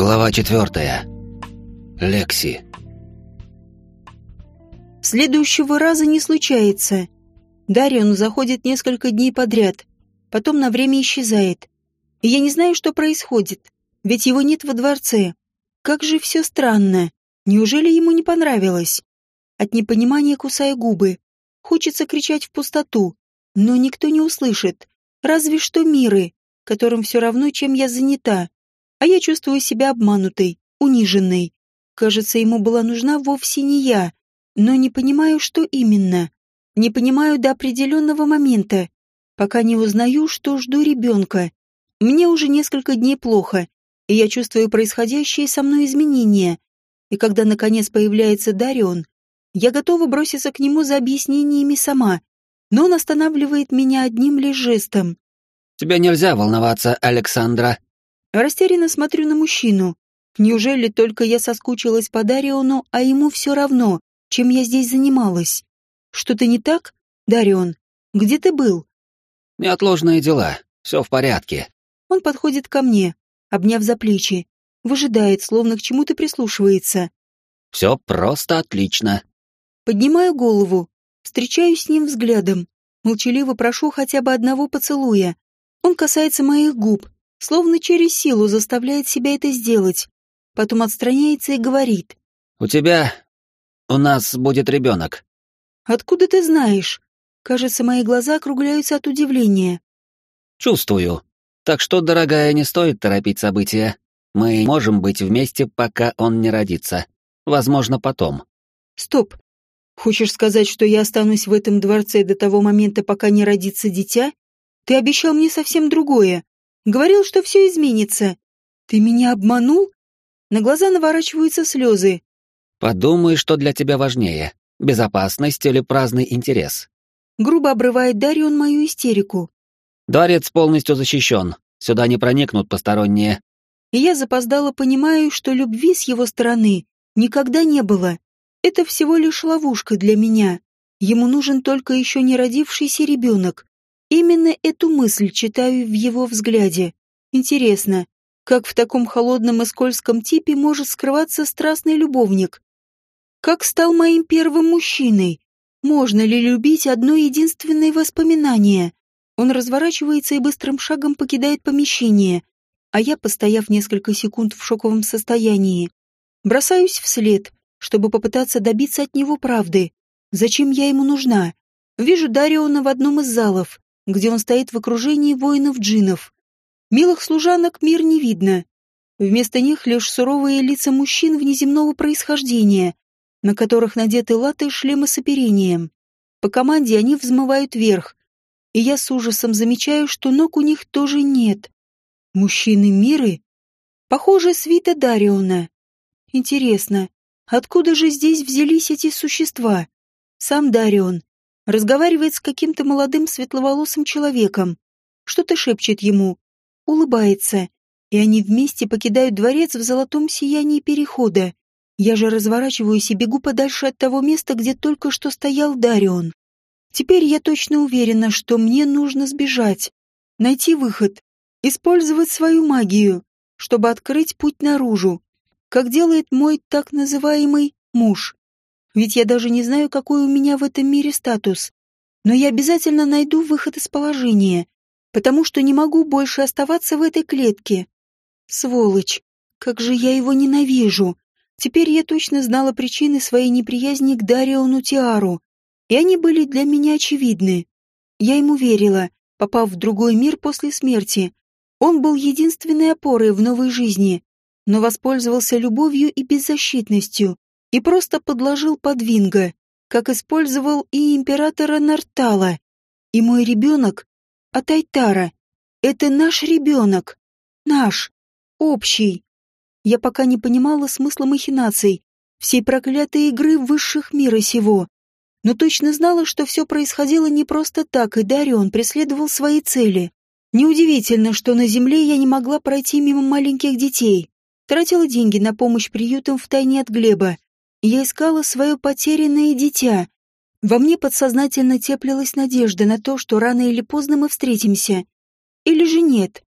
Глава четвертая. Лекси. Следующего раза не случается. Дарион заходит несколько дней подряд, потом на время исчезает. И я не знаю, что происходит, ведь его нет во дворце. Как же все странно. Неужели ему не понравилось? От непонимания кусая губы. Хочется кричать в пустоту, но никто не услышит. Разве что миры, которым все равно, чем я занята. А я чувствую себя обманутой, униженной. Кажется, ему была нужна вовсе не я, но не понимаю, что именно. Не понимаю до определенного момента, пока не узнаю, что жду ребенка. Мне уже несколько дней плохо, и я чувствую происходящие со мной изменения. И когда, наконец, появляется Дарион, я готова броситься к нему за объяснениями сама, но он останавливает меня одним лишь жестом. «Тебя нельзя волноваться, Александра», Растерянно смотрю на мужчину. Неужели только я соскучилась по Дариону, а ему все равно, чем я здесь занималась? Что-то не так, Дарион? Где ты был? Неотложные дела. Все в порядке. Он подходит ко мне, обняв за плечи. Выжидает, словно к чему-то прислушивается. Все просто отлично. Поднимаю голову, встречаюсь с ним взглядом. Молчаливо прошу хотя бы одного поцелуя. Он касается моих губ, словно через силу заставляет себя это сделать. Потом отстраняется и говорит. «У тебя... у нас будет ребенок». «Откуда ты знаешь?» Кажется, мои глаза округляются от удивления. «Чувствую. Так что, дорогая, не стоит торопить события. Мы можем быть вместе, пока он не родится. Возможно, потом». «Стоп. Хочешь сказать, что я останусь в этом дворце до того момента, пока не родится дитя? Ты обещал мне совсем другое. Говорил, что все изменится. Ты меня обманул? На глаза наворачиваются слезы. Подумай, что для тебя важнее. Безопасность или праздный интерес. Грубо обрывает Дарион мою истерику. Дворец полностью защищен. Сюда не проникнут посторонние. И я запоздало понимаю, что любви с его стороны никогда не было. Это всего лишь ловушка для меня. Ему нужен только еще не родившийся ребенок. Именно эту мысль читаю в его взгляде. Интересно, как в таком холодном и скользком типе может скрываться страстный любовник? Как стал моим первым мужчиной? Можно ли любить одно единственное воспоминание? Он разворачивается и быстрым шагом покидает помещение, а я, постояв несколько секунд в шоковом состоянии, бросаюсь вслед, чтобы попытаться добиться от него правды. Зачем я ему нужна? Вижу Дариона в одном из залов где он стоит в окружении воинов-джинов. Милых служанок мир не видно. Вместо них лишь суровые лица мужчин внеземного происхождения, на которых надеты латы и шлемы с оперением. По команде они взмывают вверх, и я с ужасом замечаю, что ног у них тоже нет. Мужчины миры? Похоже, свита Дариона. Интересно, откуда же здесь взялись эти существа? Сам Дарион разговаривает с каким-то молодым светловолосым человеком, что-то шепчет ему, улыбается, и они вместе покидают дворец в золотом сиянии перехода. Я же разворачиваюсь и бегу подальше от того места, где только что стоял Дарион. Теперь я точно уверена, что мне нужно сбежать, найти выход, использовать свою магию, чтобы открыть путь наружу, как делает мой так называемый муж. Ведь я даже не знаю, какой у меня в этом мире статус. Но я обязательно найду выход из положения, потому что не могу больше оставаться в этой клетке. Сволочь, как же я его ненавижу. Теперь я точно знала причины своей неприязни к Дариону Тиару, и они были для меня очевидны. Я ему верила, попав в другой мир после смерти. Он был единственной опорой в новой жизни, но воспользовался любовью и беззащитностью, и просто подложил под Винга, как использовал и императора Нартала. И мой ребенок от Айтара. Это наш ребенок. Наш. Общий. Я пока не понимала смысла махинаций, всей проклятой игры высших мира сего. Но точно знала, что все происходило не просто так, и Дарион преследовал свои цели. Неудивительно, что на земле я не могла пройти мимо маленьких детей. Тратила деньги на помощь приютам втайне от Глеба, я искала свое потерянное дитя. Во мне подсознательно теплилась надежда на то, что рано или поздно мы встретимся. Или же нет.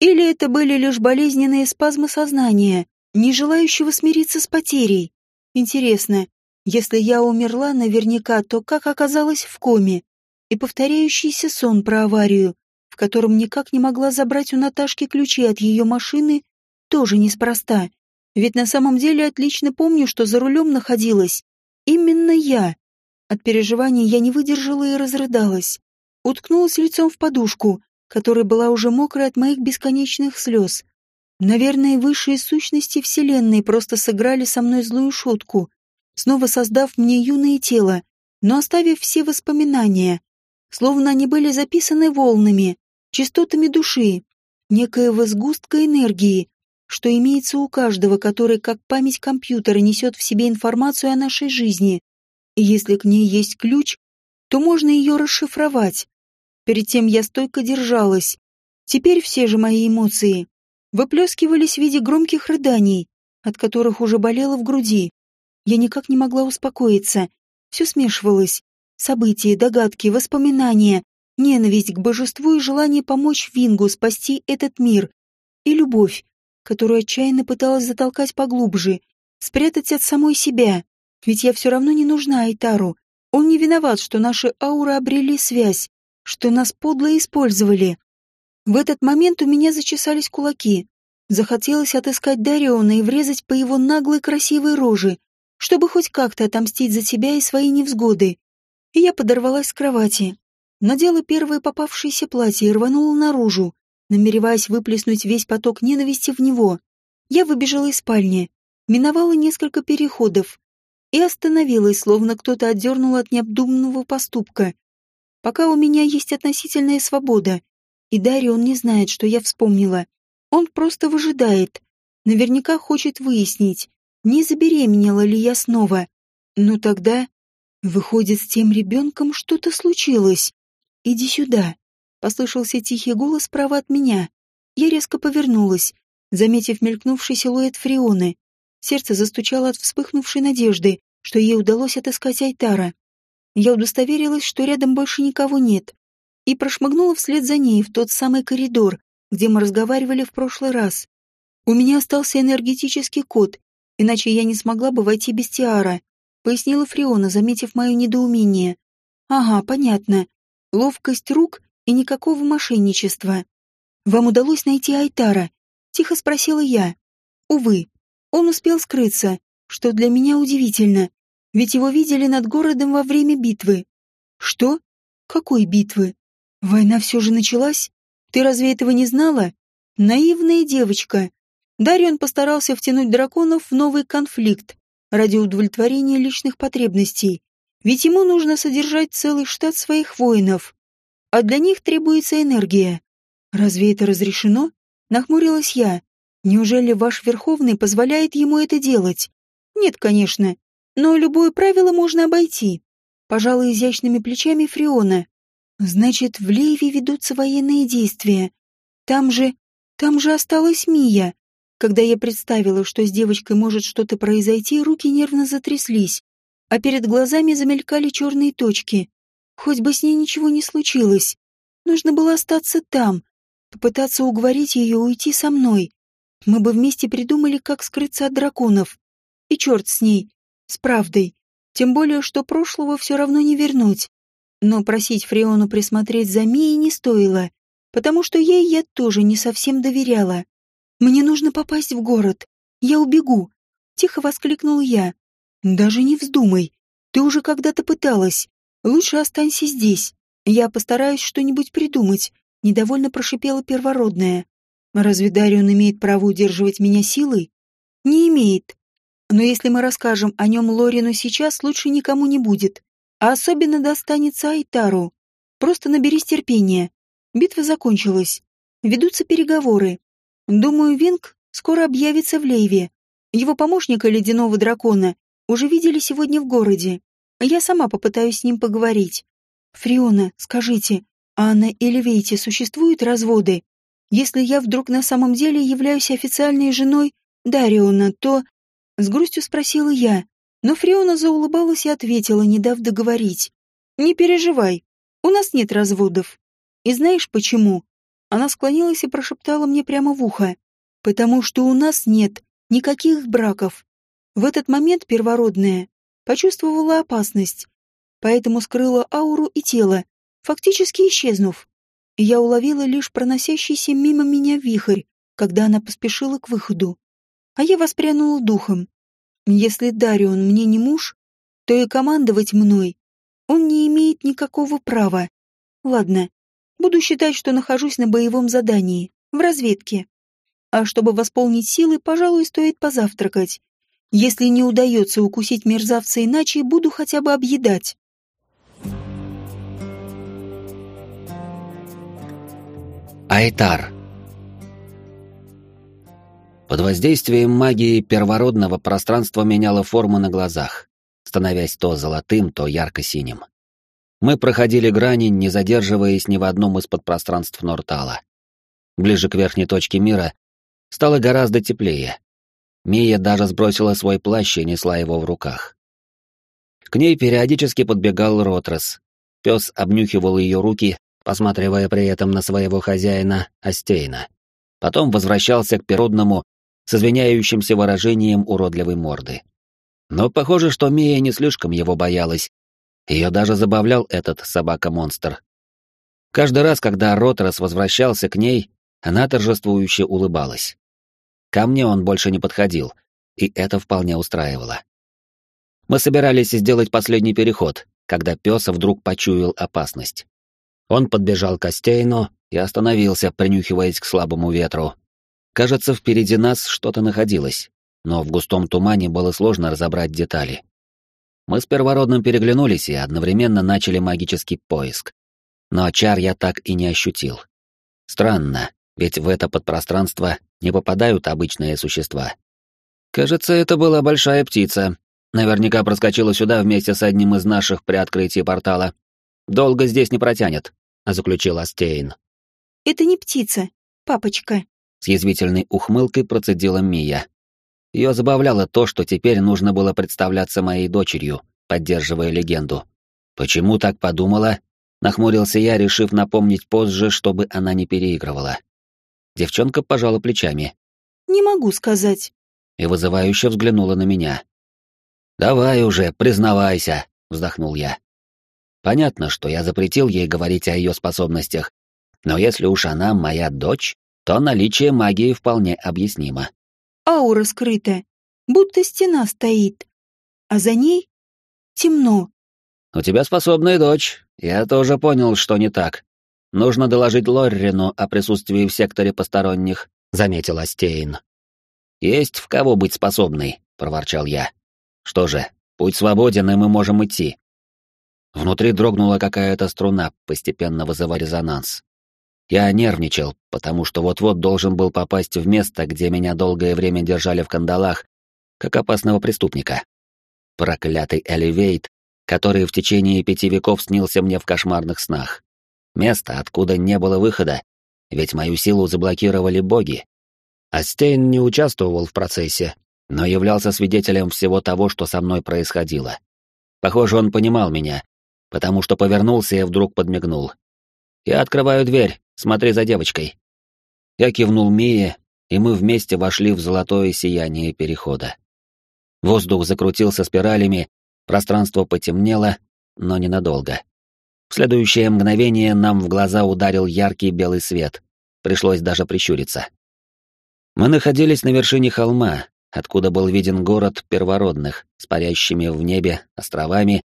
Или это были лишь болезненные спазмы сознания, не желающего смириться с потерей? Интересно, если я умерла наверняка, то как оказалась в коме? И повторяющийся сон про аварию, в котором никак не могла забрать у Наташки ключи от ее машины, тоже неспроста. Ведь на самом деле отлично помню, что за рулем находилась именно я. От переживаний я не выдержала и разрыдалась. Уткнулась лицом в подушку, которая была уже мокрая от моих бесконечных слез. Наверное, высшие сущности Вселенной просто сыграли со мной злую шутку, снова создав мне юное тело, но оставив все воспоминания, словно они были записаны волнами, частотами души, некоего сгустка энергии, что имеется у каждого, который, как память компьютера, несет в себе информацию о нашей жизни. И если к ней есть ключ, то можно ее расшифровать. Перед тем я стойко держалась. Теперь все же мои эмоции выплескивались в виде громких рыданий, от которых уже болело в груди. Я никак не могла успокоиться. Все смешивалось. События, догадки, воспоминания, ненависть к божеству и желание помочь Вингу спасти этот мир. И любовь, которую отчаянно пыталась затолкать поглубже, спрятать от самой себя. Ведь я все равно не нужна Айтару. Он не виноват, что наши ауры обрели связь, что нас подло использовали. В этот момент у меня зачесались кулаки. Захотелось отыскать Дариона и врезать по его наглой красивой роже, чтобы хоть как-то отомстить за тебя и свои невзгоды. И я подорвалась с кровати, надела первое попавшееся платье и рванула наружу, намереваясь выплеснуть весь поток ненависти в него. Я выбежала из спальни, миновала несколько переходов и остановилась, словно кто-то отдернул от необдуманного поступка. Пока у меня есть относительная свобода, и Дарион не знает, что я вспомнила. Он просто выжидает. Наверняка хочет выяснить, не забеременела ли я снова. Ну тогда... Выходит, с тем ребенком что-то случилось. Иди сюда. Послышался тихий голос справа от меня. Я резко повернулась, заметив мелькнувший силуэт Фрионы. Сердце застучало от вспыхнувшей надежды, что ей удалось отыскать Айтара. Я удостоверилась, что рядом больше никого нет, и прошмыгнула вслед за ней в тот самый коридор, где мы разговаривали в прошлый раз. У меня остался энергетический код, иначе я не смогла бы войти без Тиара, пояснила Фриона, заметив мое недоумение. Ага, понятно. Ловкость рук и никакого мошенничества. Вам удалось найти Айтара? Тихо спросила я. Увы, он успел скрыться, что для меня удивительно, ведь его видели над городом во время битвы. Что? Какой битвы? Война все же началась? Ты разве этого не знала? Наивная девочка. Дарион постарался втянуть драконов в новый конфликт ради удовлетворения личных потребностей, ведь ему нужно содержать целый штат своих воинов а для них требуется энергия. Разве это разрешено? Нахмурилась я. Неужели ваш Верховный позволяет ему это делать? Нет, конечно, но любое правило можно обойти. Пожалуй, изящными плечами Фриона. Значит, в Лейве ведутся военные действия. Там же... там же осталась Мия. Когда я представила, что с девочкой может что-то произойти, руки нервно затряслись, а перед глазами замелькали черные точки. Хоть бы с ней ничего не случилось. Нужно было остаться там, попытаться уговорить ее уйти со мной. Мы бы вместе придумали, как скрыться от драконов. И черт с ней, с правдой. Тем более, что прошлого все равно не вернуть. Но просить Фреону присмотреть за Мией не стоило, потому что ей я тоже не совсем доверяла. «Мне нужно попасть в город. Я убегу», — тихо воскликнул я. «Даже не вздумай. Ты уже когда-то пыталась. Лучше останься здесь. Я постараюсь что-нибудь придумать. Недовольно прошипела первородная. Разве Дарион имеет право удерживать меня силой? Не имеет. Но если мы расскажем о нем Лорину сейчас, лучше никому не будет. А особенно достанется Айтару. Просто наберись терпения. Битва закончилась. Ведутся переговоры. Думаю, Винг скоро объявится в Лейве. Его помощника Ледяного Дракона уже видели сегодня в городе. Я сама попытаюсь с ним поговорить. Фриона, скажите, а на Элевейте существуют разводы? Если я вдруг на самом деле являюсь официальной женой Дариона, то... С грустью спросила я, но Фриона заулыбалась и ответила, не дав договорить. Не переживай, у нас нет разводов. И знаешь почему? Она склонилась и прошептала мне прямо в ухо. «Потому что у нас нет никаких браков». В этот момент первородная почувствовала опасность, поэтому скрыла ауру и тело, фактически исчезнув. Я уловила лишь проносящийся мимо меня вихрь, когда она поспешила к выходу. А я воспрянула духом. Если Дарион мне не муж, то и командовать мной он не имеет никакого права. Ладно, буду считать, что нахожусь на боевом задании, в разведке. А чтобы восполнить силы, пожалуй, стоит позавтракать. Если не удается укусить мерзавца иначе, буду хотя бы объедать. Айтар. Под воздействием магии первородного пространство меняло форму на глазах, становясь то золотым, то ярко-синим. Мы проходили грани, не задерживаясь ни в одном из подпространств Нортала. Ближе к верхней точке мира стало гораздо теплее. Мия даже сбросила свой плащ и несла его в руках. К ней периодически подбегал Ротрес. Пес обнюхивал ее руки, посматривая при этом на своего хозяина, Астейна. Потом возвращался к перодному с извиняющимся выражением уродливой морды. Но похоже, что Мия не слишком его боялась. Ее даже забавлял этот собака-монстр. Каждый раз, когда Ротерс возвращался к ней, она торжествующе улыбалась. Ко мне он больше не подходил, и это вполне устраивало. Мы собирались сделать последний переход, когда пес вдруг почуял опасность. Он подбежал к Астейну и остановился, принюхиваясь к слабому ветру, Кажется, впереди нас что-то находилось, но в густом тумане было сложно разобрать детали. Мы с первородным переглянулись и одновременно начали магический поиск. Но чар я так и не ощутил. Странно, ведь в это подпространство не попадают обычные существа. Кажется, это была большая птица. Наверняка проскочила сюда вместе с одним из наших при открытии портала. Долго здесь не протянет, заключил Астейн. Это не птица, папочка, с язвительной ухмылкой процедила Мия. Ее забавляло то, что теперь нужно было представляться моей дочерью, поддерживая легенду. Почему так подумала? Нахмурился я, решив напомнить позже, чтобы она не переигрывала. Девчонка пожала плечами. «Не могу сказать». И вызывающе взглянула на меня. «Давай уже, признавайся», — вздохнул я. Понятно, что я запретил ей говорить о ее способностях, но если уж она моя дочь, то наличие магии вполне объяснимо. Аура скрыта, будто стена стоит, а за ней темно. «У тебя способная дочь. Я тоже понял, что не так. Нужно доложить Лоррину о присутствии в секторе посторонних», — заметил Астейн. «Есть в кого быть способной», — проворчал я. «Что же, путь свободен, и мы можем идти». Внутри дрогнула какая-то струна, постепенно вызывая резонанс. Я нервничал, потому что вот-вот должен был попасть в место, где меня долгое время держали в кандалах, как опасного преступника. Проклятый Элевейт, который в течение пяти веков снился мне в кошмарных снах. Место, откуда не было выхода, ведь мою силу заблокировали боги. Астейн не участвовал в процессе, но являлся свидетелем всего того, что со мной происходило. Похоже, он понимал меня, потому что повернулся и вдруг подмигнул. «Я открываю дверь, смотри за девочкой». Я кивнул Мие, и мы вместе вошли в золотое сияние перехода. Воздух закрутился спиралями, пространство потемнело, но ненадолго. В следующее мгновение нам в глаза ударил яркий белый свет. Пришлось даже прищуриться. Мы находились на вершине холма, откуда был виден город первородных, с парящими в небе островами,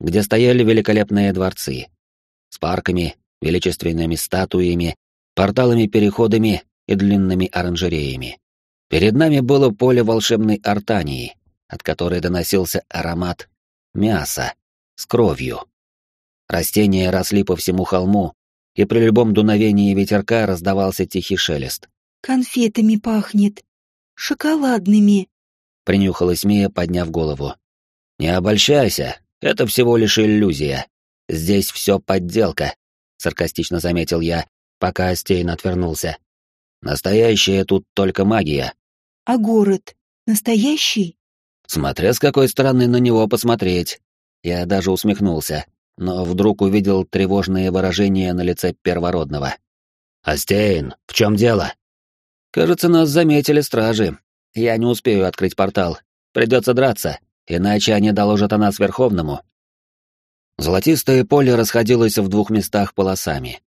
где стояли великолепные дворцы, с парками, величественными статуями, порталами-переходами и длинными оранжереями. Перед нами было поле волшебной артании, от которой доносился аромат мяса с кровью. Растения росли по всему холму, и при любом дуновении ветерка раздавался тихий шелест. «Конфетами пахнет. Шоколадными», — принюхалась Мия, подняв голову. «Не обольщайся, это всего лишь иллюзия. Здесь все подделка саркастично заметил я, пока Астейн отвернулся. Настоящая тут только магия. А город настоящий? Смотря с какой стороны на него посмотреть. Я даже усмехнулся, но вдруг увидел тревожное выражение на лице первородного. «Астейн, в чем дело?» «Кажется, нас заметили стражи. Я не успею открыть портал. Придется драться, иначе они доложат о нас Верховному». Золотистое поле расходилось в двух местах полосами.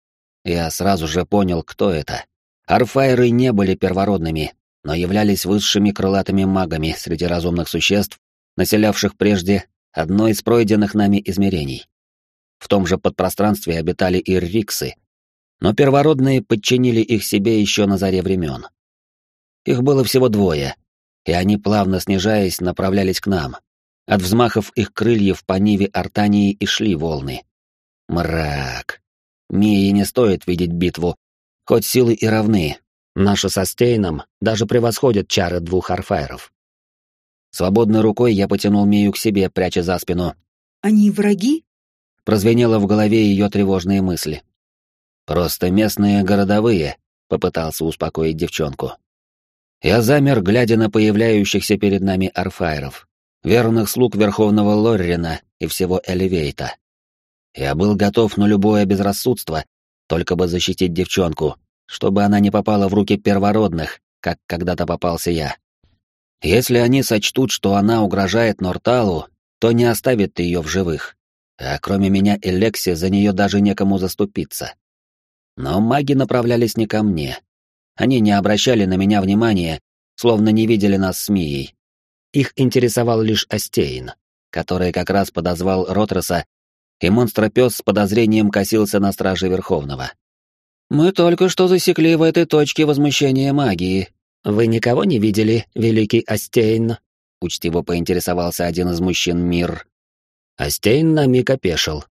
Я сразу же понял, кто это. Арфайры не были первородными, но являлись высшими крылатыми магами среди разумных существ, населявших прежде одно из пройденных нами измерений. В том же подпространстве обитали и риксы, но первородные подчинили их себе еще на заре времен. Их было всего двое, и они, плавно снижаясь, направлялись к нам. От взмахов их крыльев по ниве Артании и шли волны. Мрак. Мии не стоит видеть битву, хоть силы и равны. Наши со Стейном даже превосходят чары двух арфайров. Свободной рукой я потянул Мию к себе, пряча за спину. «Они враги?» Прозвенело в голове ее тревожные мысли. «Просто местные городовые», — попытался успокоить девчонку. Я замер, глядя на появляющихся перед нами арфайров, верных слуг Верховного Лоррина и всего Элевейта. Я был готов на любое безрассудство, только бы защитить девчонку, чтобы она не попала в руки первородных, как когда-то попался я. Если они сочтут, что она угрожает Норталу, то не оставят ее в живых. А кроме меня и Лекси за нее даже некому заступиться. Но маги направлялись не ко мне. Они не обращали на меня внимания, словно не видели нас с Мией. Их интересовал лишь Астейн, который как раз подозвал Ротроса, и монстропес с подозрением косился на страже Верховного. «Мы только что засекли в этой точке возмущение магии. Вы никого не видели, великий Астейн?» — учтиво поинтересовался один из мужчин Мир. Астейн на миг опешил.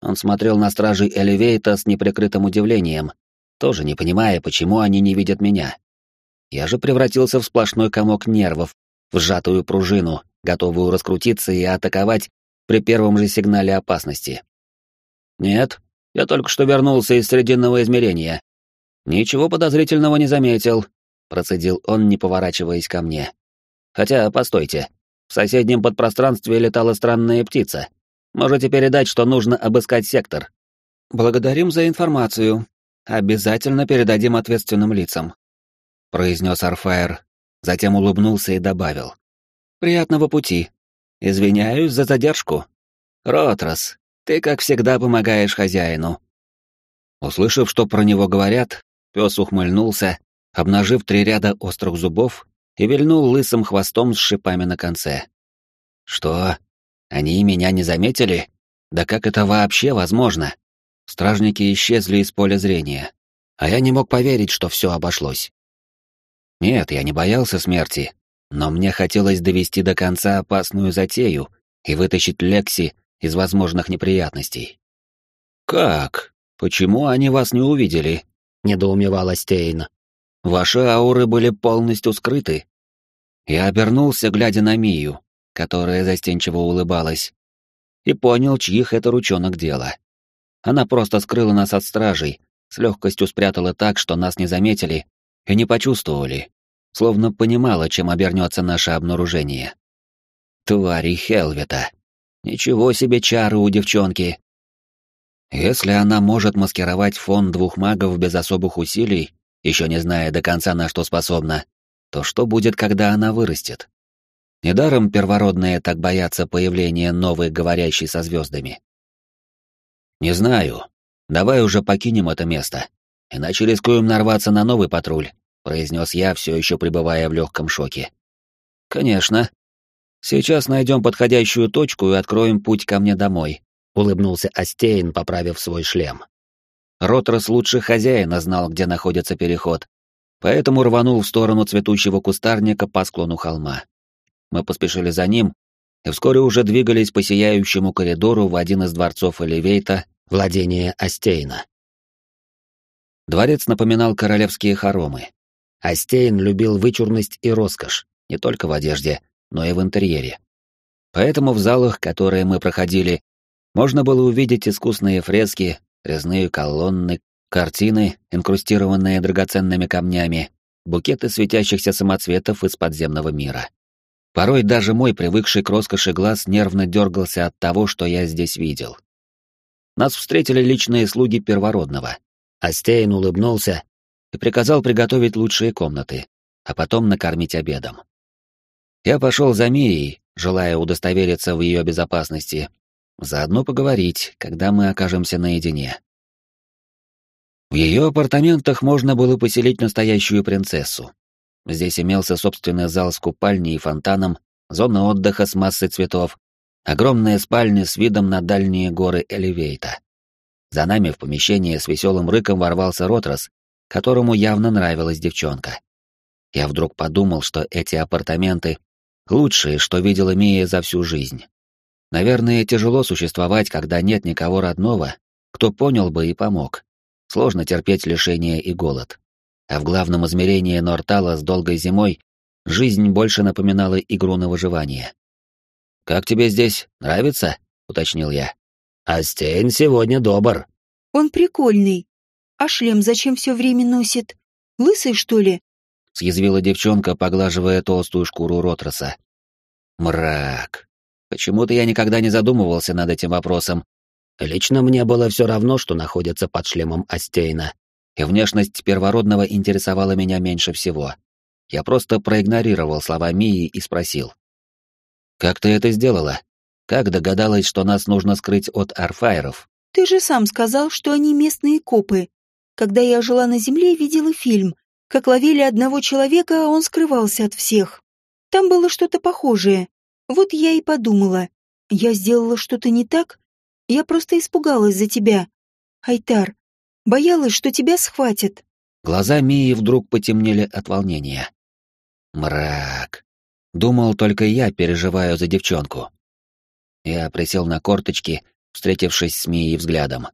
Он смотрел на стражей Элевейта с неприкрытым удивлением, тоже не понимая, почему они не видят меня. Я же превратился в сплошной комок нервов, в сжатую пружину, готовую раскрутиться и атаковать при первом же сигнале опасности. Нет, я только что вернулся из срединного измерения. Ничего подозрительного не заметил, процедил он, не поворачиваясь ко мне. Хотя, постойте, в соседнем подпространстве летала странная птица. Можете передать, что нужно обыскать сектор. Благодарим за информацию. Обязательно передадим ответственным лицам произнес Арфаер, затем улыбнулся и добавил. «Приятного пути. Извиняюсь за задержку. Ротрос, ты, как всегда, помогаешь хозяину». Услышав, что про него говорят, пес ухмыльнулся, обнажив три ряда острых зубов и вильнул лысым хвостом с шипами на конце. «Что? Они меня не заметили? Да как это вообще возможно?» Стражники исчезли из поля зрения, а я не мог поверить, что все обошлось. Нет, я не боялся смерти, но мне хотелось довести до конца опасную затею и вытащить Лекси из возможных неприятностей. «Как? Почему они вас не увидели?» — недоумевала Стейн. «Ваши ауры были полностью скрыты». Я обернулся, глядя на Мию, которая застенчиво улыбалась, и понял, чьих это ручонок дело. Она просто скрыла нас от стражей, с легкостью спрятала так, что нас не заметили и не почувствовали, словно понимала, чем обернется наше обнаружение. Твари Хелвета. Ничего себе чары у девчонки. Если она может маскировать фон двух магов без особых усилий, еще не зная до конца, на что способна, то что будет, когда она вырастет? Недаром первородные так боятся появления новой говорящей со звездами. Не знаю. Давай уже покинем это место, иначе рискуем нарваться на новый патруль, произнес я, все еще пребывая в легком шоке. Конечно. Сейчас найдем подходящую точку и откроем путь ко мне домой, улыбнулся Астейн, поправив свой шлем. Ротрос лучше хозяина знал, где находится переход, поэтому рванул в сторону цветущего кустарника по склону холма. Мы поспешили за ним и вскоре уже двигались по сияющему коридору в один из дворцов Элевейта, владения Астейна. Дворец напоминал королевские хоромы. Астейн любил вычурность и роскошь, не только в одежде, но и в интерьере. Поэтому в залах, которые мы проходили, можно было увидеть искусные фрески, резные колонны, картины, инкрустированные драгоценными камнями, букеты светящихся самоцветов из подземного мира. Порой даже мой привыкший к роскоши глаз нервно дергался от того, что я здесь видел. Нас встретили личные слуги первородного. Астейн улыбнулся и приказал приготовить лучшие комнаты, а потом накормить обедом. Я пошел за Мией, желая удостовериться в ее безопасности, заодно поговорить, когда мы окажемся наедине. В ее апартаментах можно было поселить настоящую принцессу. Здесь имелся собственный зал с купальней и фонтаном, зона отдыха с массой цветов, огромная спальня с видом на дальние горы Элевейта. За нами в помещение с веселым рыком ворвался Ротрос, которому явно нравилась девчонка. Я вдруг подумал, что эти апартаменты — лучшие, что видела Мия за всю жизнь. Наверное, тяжело существовать, когда нет никого родного, кто понял бы и помог. Сложно терпеть лишение и голод. А в главном измерении Нортала с долгой зимой жизнь больше напоминала игру на выживание. «Как тебе здесь? Нравится?» — уточнил я. «Астейн сегодня добр». «Он прикольный. А шлем зачем все время носит? Лысый, что ли?» — съязвила девчонка, поглаживая толстую шкуру Ротроса. «Мрак. Почему-то я никогда не задумывался над этим вопросом. Лично мне было все равно, что находится под шлемом Астейна, и внешность первородного интересовала меня меньше всего. Я просто проигнорировал слова Мии и спросил. «Как ты это сделала? Как догадалась, что нас нужно скрыть от арфайров?» «Ты же сам сказал, что они местные копы. Когда я жила на Земле, видела фильм, как ловили одного человека, а он скрывался от всех. Там было что-то похожее. Вот я и подумала. Я сделала что-то не так? Я просто испугалась за тебя. Айтар, боялась, что тебя схватят. Глаза Мии вдруг потемнели от волнения. Мрак. Думал, только я переживаю за девчонку. Я присел на корточки, встретившись с Мией взглядом.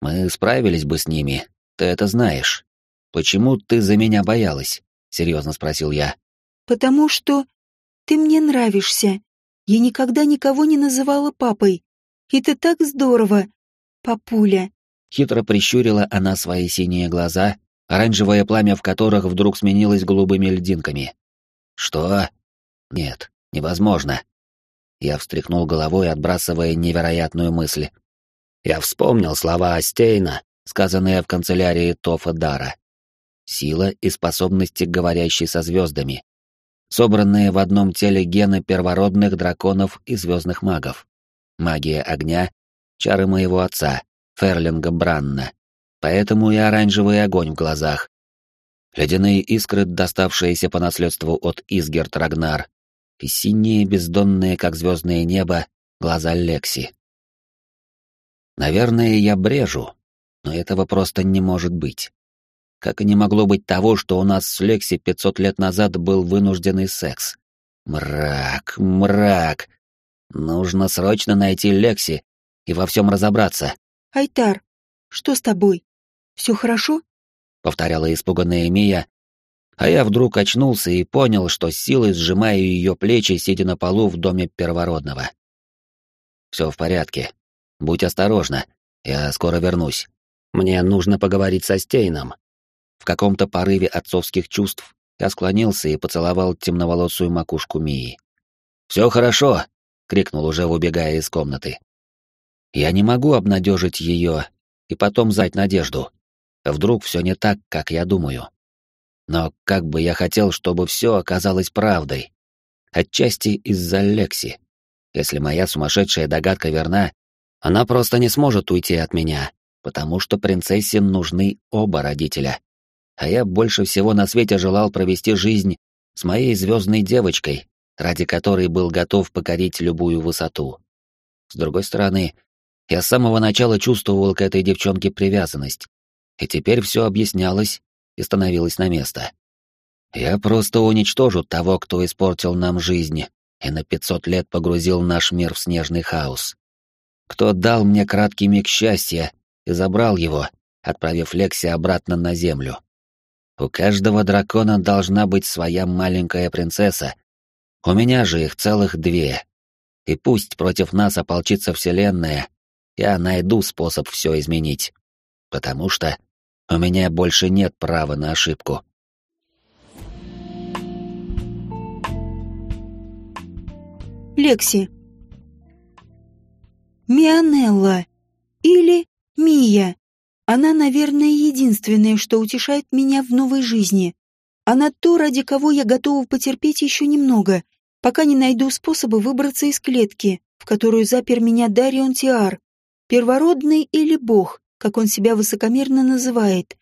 Мы справились бы с ними, ты это знаешь. Почему ты за меня боялась? Серьезно спросил я. Потому что ты мне нравишься. Я никогда никого не называла папой. Это так здорово, папуля. Хитро прищурила она свои синие глаза, оранжевое пламя в которых вдруг сменилось голубыми льдинками. Что? Нет, невозможно. Я встряхнул головой, отбрасывая невероятную мысль. Я вспомнил слова Астейна, сказанные в канцелярии Тофа Дара. Сила и способности, говорящей со звездами. Собранные в одном теле гены первородных драконов и звездных магов. Магия огня, чары моего отца, Ферлинга Бранна. Поэтому и оранжевый огонь в глазах. Ледяные искры, доставшиеся по наследству от Изгерт Рагнар, и синие, бездонные, как звездное небо, глаза Лекси. Наверное, я брежу, но этого просто не может быть. Как и не могло быть того, что у нас с Лекси 500 лет назад был вынужденный секс. Мрак, мрак. Нужно срочно найти Лекси и во всем разобраться. «Айтар, что с тобой? Все хорошо?» — повторяла испуганная Мия, а я вдруг очнулся и понял, что силой сжимаю ее плечи, сидя на полу в доме первородного. «Все в порядке. Будь осторожна. Я скоро вернусь. Мне нужно поговорить со Стейном». В каком-то порыве отцовских чувств я склонился и поцеловал темноволосую макушку Мии. «Все хорошо!» — крикнул уже, убегая из комнаты. «Я не могу обнадежить ее и потом зать надежду. Вдруг все не так, как я думаю. Но как бы я хотел, чтобы все оказалось правдой. Отчасти из-за Лекси. Если моя сумасшедшая догадка верна, она просто не сможет уйти от меня, потому что принцессе нужны оба родителя. А я больше всего на свете желал провести жизнь с моей звездной девочкой, ради которой был готов покорить любую высоту. С другой стороны, я с самого начала чувствовал к этой девчонке привязанность, и теперь все объяснялось и становилось на место. Я просто уничтожу того, кто испортил нам жизнь и на пятьсот лет погрузил наш мир в снежный хаос. Кто дал мне краткий миг счастья и забрал его, отправив Лекси обратно на землю. У каждого дракона должна быть своя маленькая принцесса. У меня же их целых две. И пусть против нас ополчится Вселенная, я найду способ все изменить. Потому что у меня больше нет права на ошибку. Лекси. Мианелла. Или Мия. Она, наверное, единственное, что утешает меня в новой жизни. Она то, ради кого я готова потерпеть еще немного, пока не найду способа выбраться из клетки, в которую запер меня Дарион Тиар, первородный или бог, как он себя высокомерно называет.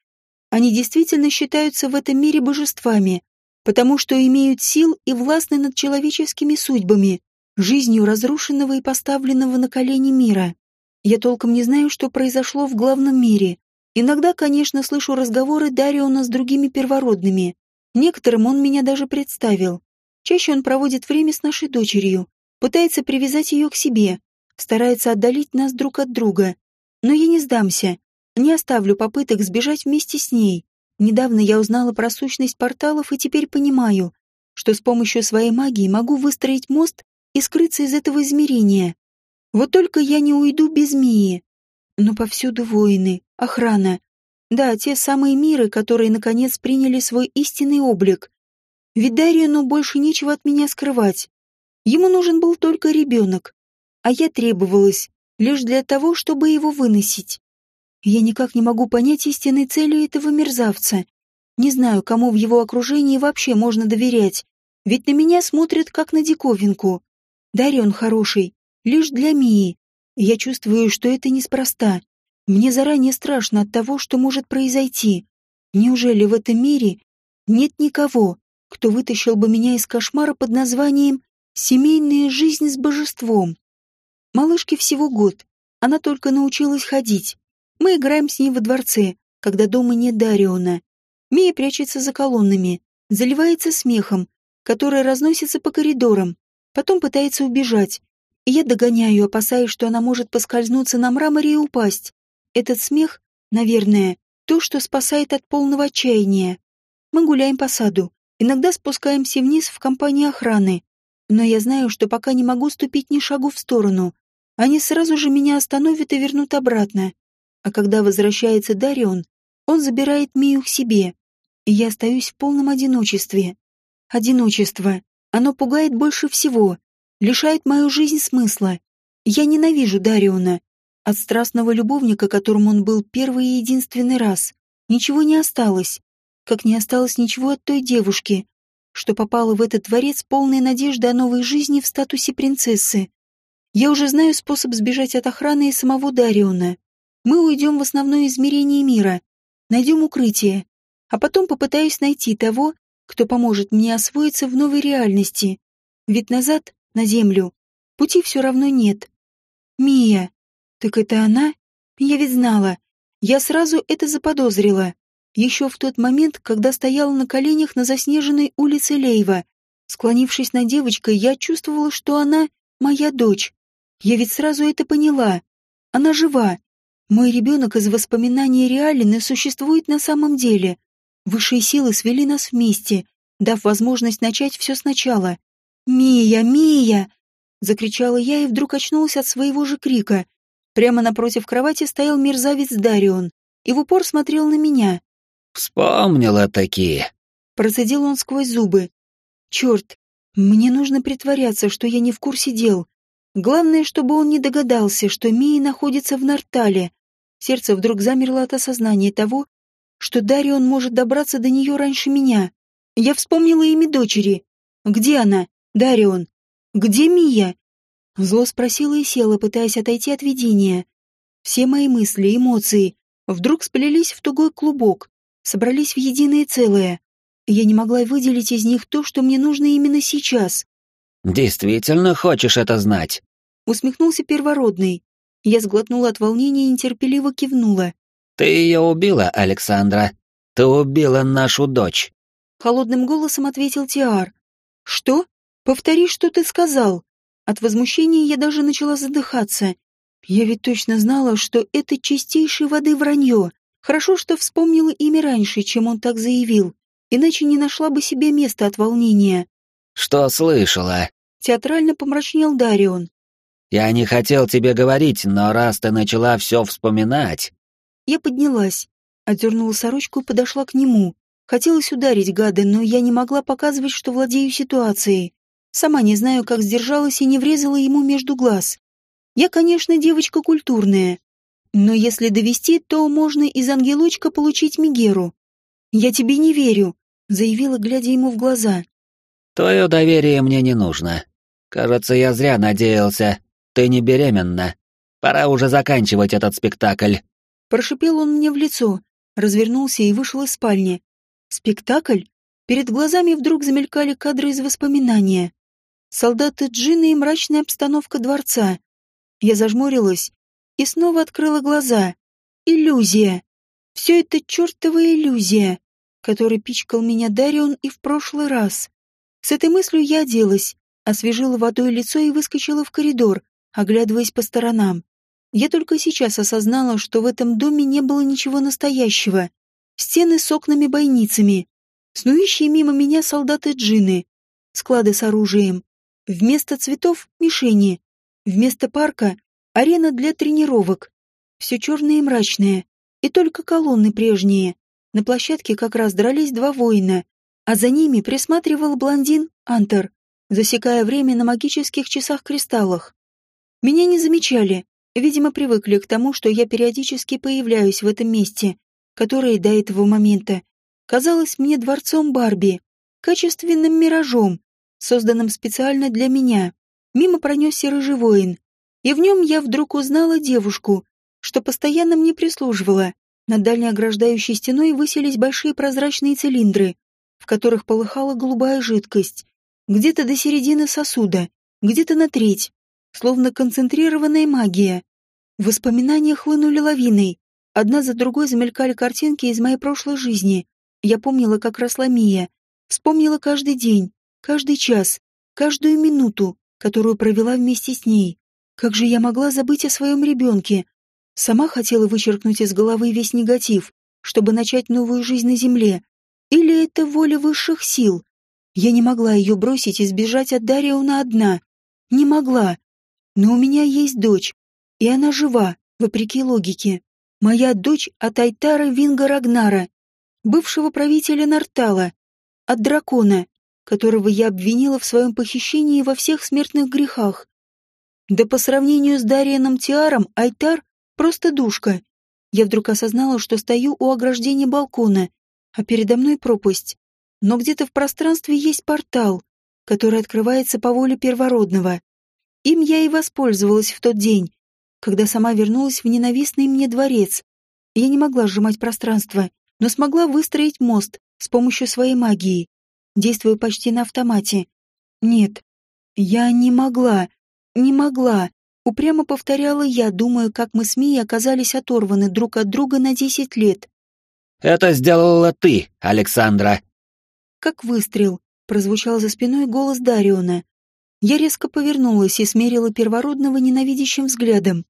Они действительно считаются в этом мире божествами, потому что имеют сил и властны над человеческими судьбами, жизнью разрушенного и поставленного на колени мира. Я толком не знаю, что произошло в главном мире. Иногда, конечно, слышу разговоры Дариона с другими первородными. Некоторым он меня даже представил. Чаще он проводит время с нашей дочерью, пытается привязать ее к себе, старается отдалить нас друг от друга. Но я не сдамся, не оставлю попыток сбежать вместе с ней. Недавно я узнала про сущность порталов и теперь понимаю, что с помощью своей магии могу выстроить мост и скрыться из этого измерения. Вот только я не уйду без Мии. Но повсюду воины, охрана. Да, те самые миры, которые наконец приняли свой истинный облик. Ведь Дарьяну больше нечего от меня скрывать. Ему нужен был только ребенок, а я требовалась лишь для того, чтобы его выносить. Я никак не могу понять истинной цели этого мерзавца. Не знаю, кому в его окружении вообще можно доверять, ведь на меня смотрят как на диковинку. Дарья хороший, лишь для Мии. Я чувствую, что это неспроста. Мне заранее страшно от того, что может произойти. Неужели в этом мире нет никого, кто вытащил бы меня из кошмара под названием «Семейная жизнь с божеством»? Малышке всего год. Она только научилась ходить. Мы играем с ней во дворце, когда дома нет Дариона. Мия прячется за колоннами, заливается смехом, который разносится по коридорам, потом пытается убежать. Я догоняю, опасаясь, что она может поскользнуться на мраморе и упасть. Этот смех, наверное, то, что спасает от полного отчаяния. Мы гуляем по саду, иногда спускаемся вниз в компании охраны, но я знаю, что пока не могу ступить ни шагу в сторону. Они сразу же меня остановят и вернут обратно. А когда возвращается Дарион, он забирает Мию к себе, и я остаюсь в полном одиночестве. Одиночество. Оно пугает больше всего, лишает мою жизнь смысла. Я ненавижу Дариона. От страстного любовника, которым он был первый и единственный раз, ничего не осталось, как не осталось ничего от той девушки, что попала в этот дворец полной надежды о новой жизни в статусе принцессы. Я уже знаю способ сбежать от охраны и самого Дариона. Мы уйдем в основное измерение мира, найдем укрытие, а потом попытаюсь найти того, кто поможет мне освоиться в новой реальности. Ведь назад, на землю, пути все равно нет. Мия. Так это она? Я ведь знала. Я сразу это заподозрила. Еще в тот момент, когда стояла на коленях на заснеженной улице Лейва. Склонившись над девочкой, я чувствовала, что она моя дочь. Я ведь сразу это поняла. Она жива. Мой ребенок из воспоминаний реален и существует на самом деле. Высшие силы свели нас вместе, дав возможность начать все сначала. «Мия, Мия!» — закричала я и вдруг очнулась от своего же крика. Прямо напротив кровати стоял мерзавец Дарион и в упор смотрел на меня. «Вспомнила такие!» — процедил он сквозь зубы. «Черт, мне нужно притворяться, что я не в курсе дел. Главное, чтобы он не догадался, что Мия находится в Нартале. Сердце вдруг замерло от осознания того, что Дарион может добраться до нее раньше меня. Я вспомнила имя дочери. Где она? Дарион. Где Мия? Зло спросила и села, пытаясь отойти от видения. Все мои мысли, эмоции вдруг сплелись в тугой клубок, собрались в единое целое. Я не могла выделить из них то, что мне нужно именно сейчас. «Действительно хочешь это знать?» Усмехнулся первородный. Я сглотнула от волнения и нетерпеливо кивнула. «Ты ее убила, Александра. Ты убила нашу дочь». Холодным голосом ответил Тиар. «Что? Повтори, что ты сказал». От возмущения я даже начала задыхаться. Я ведь точно знала, что это чистейшей воды вранье. Хорошо, что вспомнила имя раньше, чем он так заявил, иначе не нашла бы себе места от волнения. «Что слышала?» Театрально помрачнел Дарион. «Я не хотел тебе говорить, но раз ты начала все вспоминать...» Я поднялась, отдернула сорочку и подошла к нему. Хотелось ударить гада, но я не могла показывать, что владею ситуацией. Сама не знаю, как сдержалась и не врезала ему между глаз. Я, конечно, девочка культурная. Но если довести, то можно из ангелочка получить Мигеру. Я тебе не верю, заявила, глядя ему в глаза. Твое доверие мне не нужно. Кажется, я зря надеялся. Ты не беременна. Пора уже заканчивать этот спектакль. Прошипел он мне в лицо, развернулся и вышел из спальни. Спектакль? Перед глазами вдруг замелькали кадры из воспоминания. Солдаты Джины и мрачная обстановка дворца. Я зажмурилась и снова открыла глаза. Иллюзия. Все это чертова иллюзия, которой пичкал меня Дарион и в прошлый раз. С этой мыслью я оделась, освежила водой лицо и выскочила в коридор, оглядываясь по сторонам. Я только сейчас осознала, что в этом доме не было ничего настоящего. Стены с окнами-бойницами, снующие мимо меня солдаты джины, склады с оружием. Вместо цветов — мишени. Вместо парка — арена для тренировок. Все черное и мрачное. И только колонны прежние. На площадке как раз дрались два воина, а за ними присматривал блондин Антер, засекая время на магических часах-кристаллах. Меня не замечали, видимо, привыкли к тому, что я периодически появляюсь в этом месте, которое до этого момента казалось мне дворцом Барби, качественным миражом, созданным специально для меня. Мимо пронесся рыжий воин, и в нем я вдруг узнала девушку, что постоянно мне прислуживала. Над дальней ограждающей стеной высились большие прозрачные цилиндры, в которых полыхала голубая жидкость, где-то до середины сосуда, где-то на треть, словно концентрированная магия. Воспоминания хлынули лавиной, одна за другой замелькали картинки из моей прошлой жизни. Я помнила, как росла Мия, вспомнила каждый день, каждый час, каждую минуту, которую провела вместе с ней. Как же я могла забыть о своем ребенке? Сама хотела вычеркнуть из головы весь негатив, чтобы начать новую жизнь на земле, или это воля высших сил? Я не могла ее бросить и сбежать от Дариона одна. Не могла. Но у меня есть дочь, и она жива, вопреки логике. Моя дочь от Айтара Винга Рагнара, бывшего правителя Нартала, от дракона, которого я обвинила в своем похищении во всех смертных грехах. Да по сравнению с Дарианом Тиаром, Айтар — просто душка. Я вдруг осознала, что стою у ограждения балкона — а передо мной пропасть. Но где-то в пространстве есть портал, который открывается по воле первородного. Им я и воспользовалась в тот день, когда сама вернулась в ненавистный мне дворец. Я не могла сжимать пространство, но смогла выстроить мост с помощью своей магии, действуя почти на автомате. Нет, я не могла, не могла. Упрямо повторяла я, думая, как мы с Мией оказались оторваны друг от друга на десять лет. Это сделала ты, Александра. Как выстрел, прозвучал за спиной голос Дариона. Я резко повернулась и смерила первородного ненавидящим взглядом.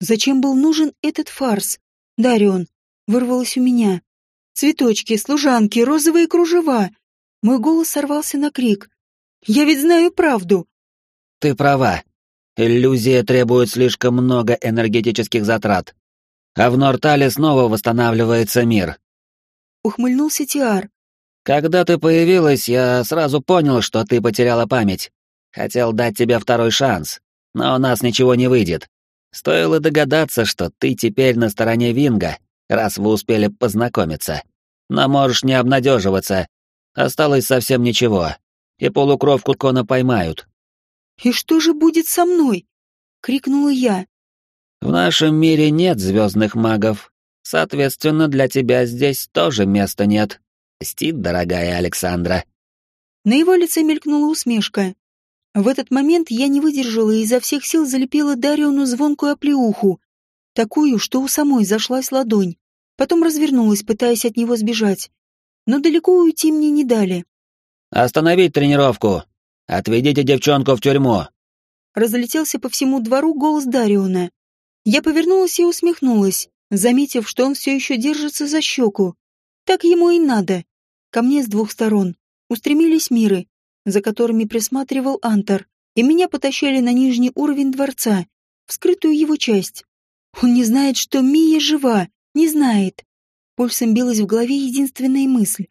Зачем был нужен этот фарс? Дарион, вырвалось у меня. Цветочки, служанки, розовые кружева. Мой голос сорвался на крик. Я ведь знаю правду. Ты права. Иллюзия требует слишком много энергетических затрат. А в Нортале снова восстанавливается мир ухмыльнулся Тиар. Когда ты появилась, я сразу понял, что ты потеряла память. Хотел дать тебе второй шанс, но у нас ничего не выйдет. Стоило догадаться, что ты теперь на стороне Винга, раз вы успели познакомиться. Но можешь не обнадеживаться. Осталось совсем ничего. И полукровку Кона поймают. «И что же будет со мной?» — крикнула я. «В нашем мире нет звездных магов, Соответственно, для тебя здесь тоже места нет. Стит, дорогая Александра. На его лице мелькнула усмешка. В этот момент я не выдержала и изо всех сил залепила Дариону звонкую оплеуху, такую, что у самой зашлась ладонь. Потом развернулась, пытаясь от него сбежать. Но далеко уйти мне не дали. «Остановить тренировку! Отведите девчонку в тюрьму!» Разлетелся по всему двору голос Дариона. Я повернулась и усмехнулась заметив, что он все еще держится за щеку. Так ему и надо. Ко мне с двух сторон устремились миры, за которыми присматривал Антар, и меня потащили на нижний уровень дворца, в скрытую его часть. Он не знает, что Мия жива, не знает. Пульсом билась в голове единственная мысль.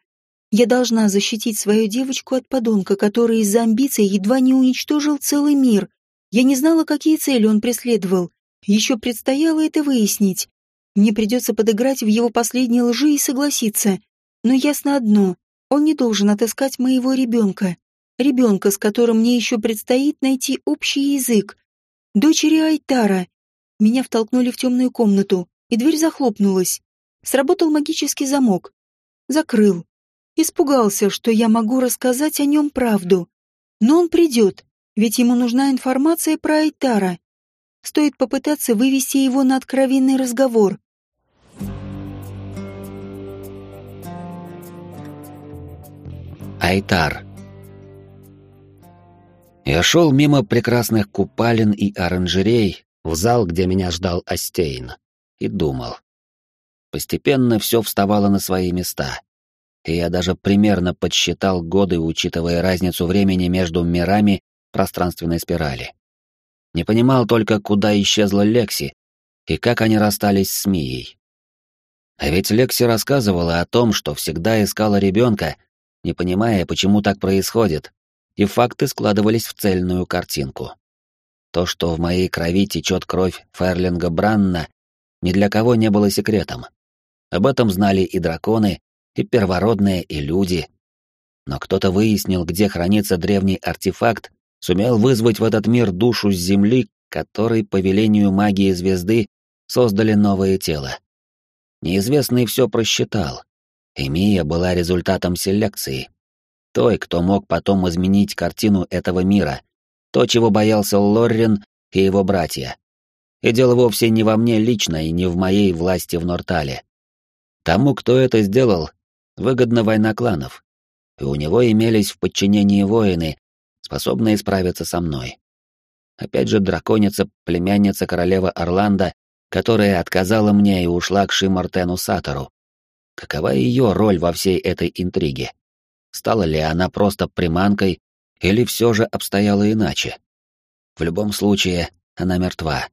Я должна защитить свою девочку от подонка, который из-за амбиций едва не уничтожил целый мир. Я не знала, какие цели он преследовал. Еще предстояло это выяснить. Мне придется подыграть в его последней лжи и согласиться. Но ясно одно, он не должен отыскать моего ребенка. Ребенка, с которым мне еще предстоит найти общий язык. Дочери Айтара. Меня втолкнули в темную комнату, и дверь захлопнулась. Сработал магический замок. Закрыл. Испугался, что я могу рассказать о нем правду. Но он придет, ведь ему нужна информация про Айтара. Стоит попытаться вывести его на откровенный разговор. Айтар. Я шел мимо прекрасных купалин и оранжерей в зал, где меня ждал Астейн, и думал. Постепенно все вставало на свои места. И я даже примерно подсчитал годы, учитывая разницу времени между мирами пространственной спирали. Не понимал только, куда исчезла Лекси и как они расстались с Мией. А ведь Лекси рассказывала о том, что всегда искала ребенка, не понимая, почему так происходит, и факты складывались в цельную картинку. То, что в моей крови течет кровь Ферлинга Бранна, ни для кого не было секретом. Об этом знали и драконы, и первородные, и люди. Но кто-то выяснил, где хранится древний артефакт, сумел вызвать в этот мир душу с земли, которой, по велению магии звезды, создали новое тело. Неизвестный все просчитал. Эмия была результатом селекции. Той, кто мог потом изменить картину этого мира, то, чего боялся Лоррен и его братья. И дело вовсе не во мне лично и не в моей власти в Нортале. Тому, кто это сделал, выгодна война кланов. И у него имелись в подчинении воины, способные справиться со мной. Опять же, драконица, племянница королевы Орландо, которая отказала мне и ушла к Шимартену Сатору. Какова ее роль во всей этой интриге? Стала ли она просто приманкой, или все же обстояло иначе? В любом случае, она мертва.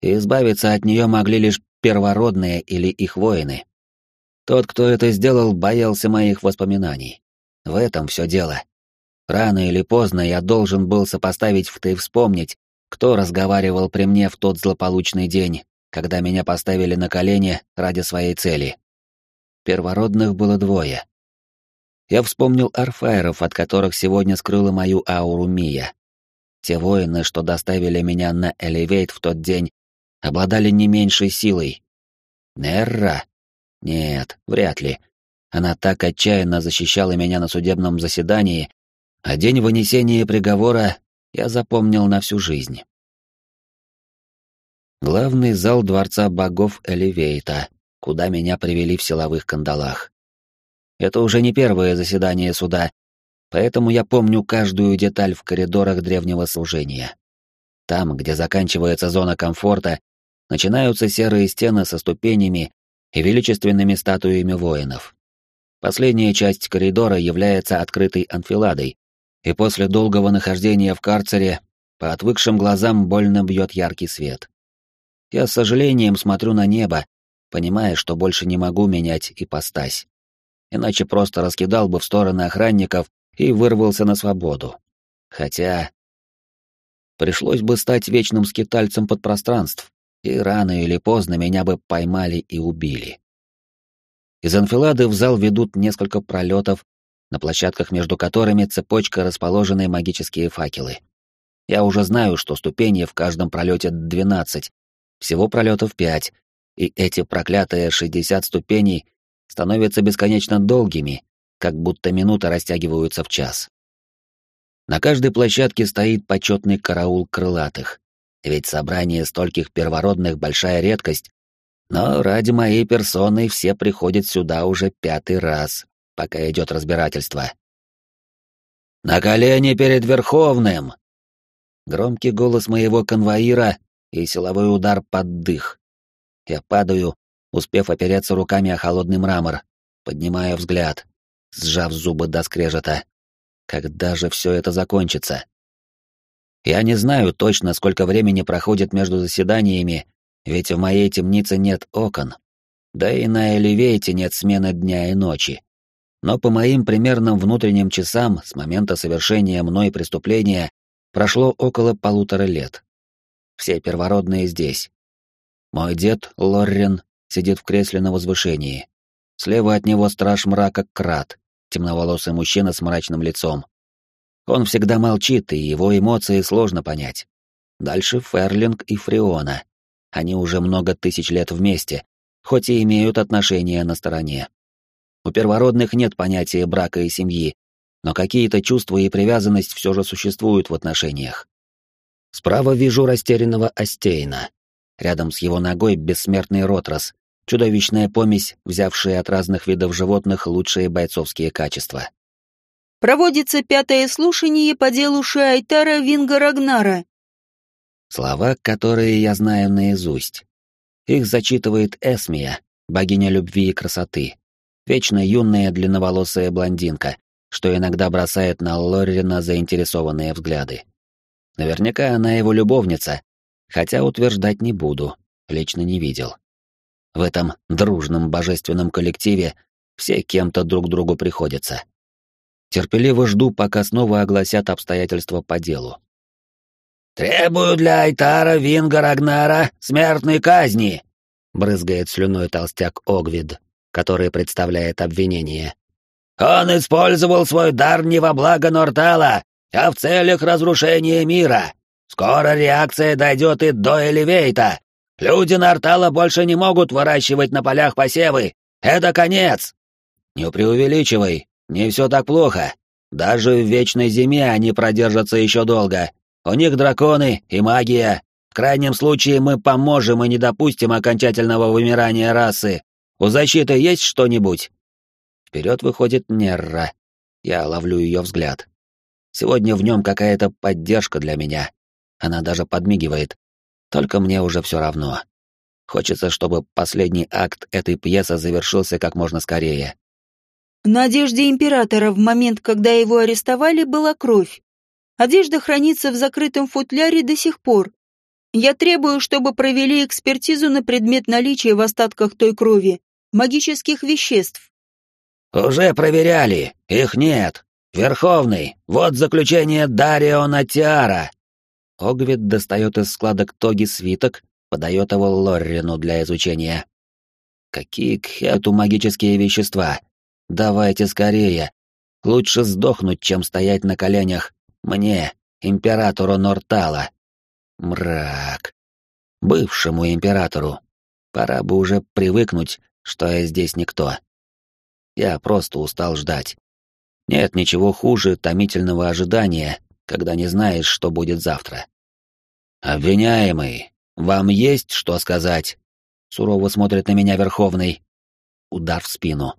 И избавиться от нее могли лишь первородные или их воины. Тот, кто это сделал, боялся моих воспоминаний. В этом все дело. Рано или поздно я должен был сопоставить в ты вспомнить, кто разговаривал при мне в тот злополучный день, когда меня поставили на колени ради своей цели. Первородных было двое. Я вспомнил арфайров, от которых сегодня скрыла мою ауру Мия. Те воины, что доставили меня на Элевейт в тот день, обладали не меньшей силой. Нерра? Нет, вряд ли. Она так отчаянно защищала меня на судебном заседании, а день вынесения приговора я запомнил на всю жизнь. Главный зал Дворца Богов Элевейта, куда меня привели в силовых кандалах. Это уже не первое заседание суда, поэтому я помню каждую деталь в коридорах древнего служения. Там, где заканчивается зона комфорта, начинаются серые стены со ступенями и величественными статуями воинов. Последняя часть коридора является открытой анфиладой, и после долгого нахождения в карцере по отвыкшим глазам больно бьет яркий свет. Я с сожалением смотрю на небо, понимая, что больше не могу менять ипостась. Иначе просто раскидал бы в стороны охранников и вырвался на свободу. Хотя... Пришлось бы стать вечным скитальцем подпространств, и рано или поздно меня бы поймали и убили. Из анфилады в зал ведут несколько пролетов, на площадках между которыми цепочка расположены магические факелы. Я уже знаю, что ступени в каждом пролете 12, всего пролетов 5, и эти проклятые 60 ступеней становятся бесконечно долгими, как будто минуты растягиваются в час. На каждой площадке стоит почетный караул крылатых, ведь собрание стольких первородных — большая редкость, но ради моей персоны все приходят сюда уже пятый раз, пока идет разбирательство. «На колени перед Верховным!» Громкий голос моего конвоира и силовой удар под дых. Я падаю, успев опереться руками о холодный мрамор, поднимая взгляд, сжав зубы до скрежета. Когда же все это закончится? Я не знаю точно, сколько времени проходит между заседаниями, ведь в моей темнице нет окон. Да и на Элевейте нет смены дня и ночи. Но по моим примерным внутренним часам с момента совершения мной преступления прошло около полутора лет. Все первородные здесь. Мой дед, Лоррен, сидит в кресле на возвышении. Слева от него страж мрака Крат, темноволосый мужчина с мрачным лицом. Он всегда молчит, и его эмоции сложно понять. Дальше Ферлинг и Фриона. Они уже много тысяч лет вместе, хоть и имеют отношения на стороне. У первородных нет понятия брака и семьи, но какие-то чувства и привязанность все же существуют в отношениях. Справа вижу растерянного Астейна. Рядом с его ногой бессмертный Ротрос, чудовищная помесь, взявшая от разных видов животных лучшие бойцовские качества. Проводится пятое слушание по делу Шиайтара Винга Рагнара. Слова, которые я знаю наизусть. Их зачитывает Эсмия, богиня любви и красоты. Вечно юная длинноволосая блондинка, что иногда бросает на Лоррина заинтересованные взгляды. Наверняка она его любовница, хотя утверждать не буду, лично не видел. В этом дружном божественном коллективе все кем-то друг другу приходятся. Терпеливо жду, пока снова огласят обстоятельства по делу. «Требую для Айтара Винга Рагнара смертной казни!» — брызгает слюной толстяк Огвид, который представляет обвинение. «Он использовал свой дар не во благо Нортала, а в целях разрушения мира. Скоро реакция дойдет и до Элевейта. Люди Нортала больше не могут выращивать на полях посевы. Это конец!» «Не преувеличивай, не все так плохо. Даже в вечной зиме они продержатся еще долго. У них драконы и магия. В крайнем случае мы поможем и не допустим окончательного вымирания расы. У защиты есть что-нибудь?» Вперед выходит Нерра. Я ловлю ее взгляд. Сегодня в нем какая-то поддержка для меня. Она даже подмигивает. Только мне уже все равно. Хочется, чтобы последний акт этой пьесы завершился как можно скорее. На одежде императора в момент, когда его арестовали, была кровь. Одежда хранится в закрытом футляре до сих пор. Я требую, чтобы провели экспертизу на предмет наличия в остатках той крови магических веществ. Уже проверяли, их нет. Верховный, вот заключение Дариона Тиара. Огвид достает из складок тоги свиток, подает его Лоррину для изучения. Какие к хету магические вещества? Давайте скорее. Лучше сдохнуть, чем стоять на коленях. Мне, императору Нортала. Мрак. Бывшему императору. Пора бы уже привыкнуть, что я здесь никто. Я просто устал ждать. Нет ничего хуже томительного ожидания, когда не знаешь, что будет завтра. «Обвиняемый, вам есть что сказать?» Сурово смотрит на меня Верховный. Удар в спину.